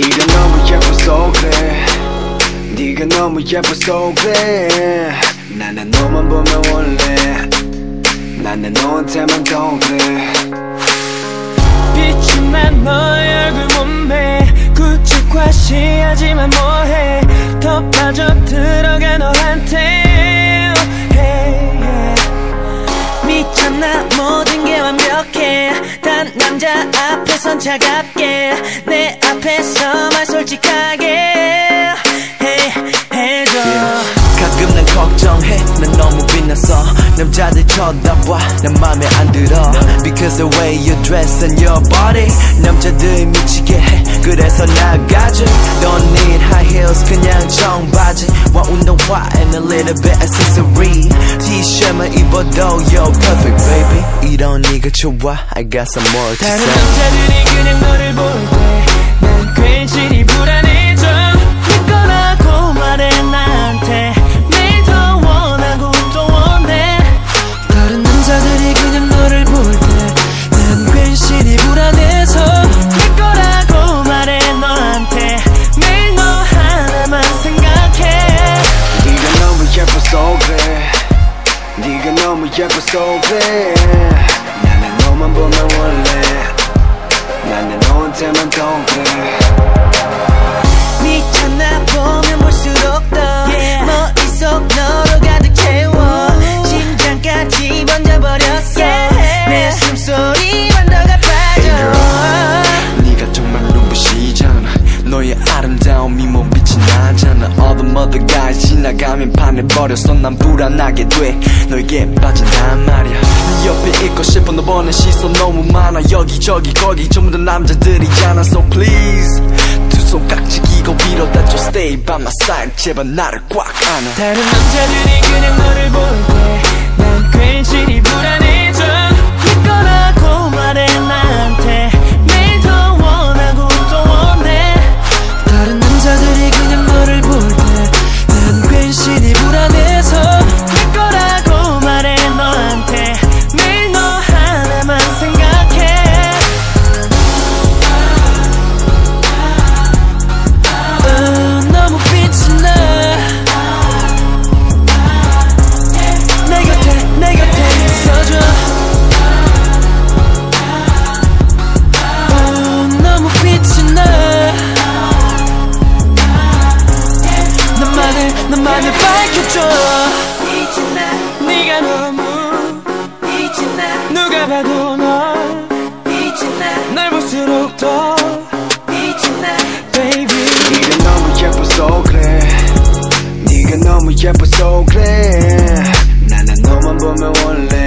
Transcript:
네가 너무 예뻐서 그래 네가 너무 예뻐서 그래 나는 너만 보면 원래 나는 너한테만 더 그래. 빛이 난 너의 단 남자 앞에선 차갑게 내 앞에서만 솔직하게 hey, 해줘. 가끔 난 걱정해. 난 너무 빛나서 남자들 쳐다봐. 난 맘에 안 들어. Because the way you dress and your body 남자들 미치게 해. 그래서 나가지 Don't need high heels. 그냥 청 바지 와 운동화 and a little bit accessory T-shirt만 입어도 you're perfect baby 이런 네가 좋아 I got some more to 다른 say 남자들이 그냥 너를 볼 때 네가 나가면 반해버렸어 난 불안하게 돼. 너에게 빠진단 말이야. 네 옆에 있고 싶어 너 보는 시선 너무 많아. 여기저기 거기 전부 다 남자들이잖아 So please 두 손 깍지 끼고 빌어다 줘. Stay by my side. 제발 나를 꽉 안아. 다른 남자들이 그냥 너를 볼 때 난 괜시리 불안해 나만을 밝혀줘. 네가 너무 누가 봐도 널날 볼수록 더 Baby. 네가 너무 예뻐서 그래. 네가 너무 예뻐서 그래. 나는 너만 보면 원래